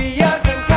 biarkan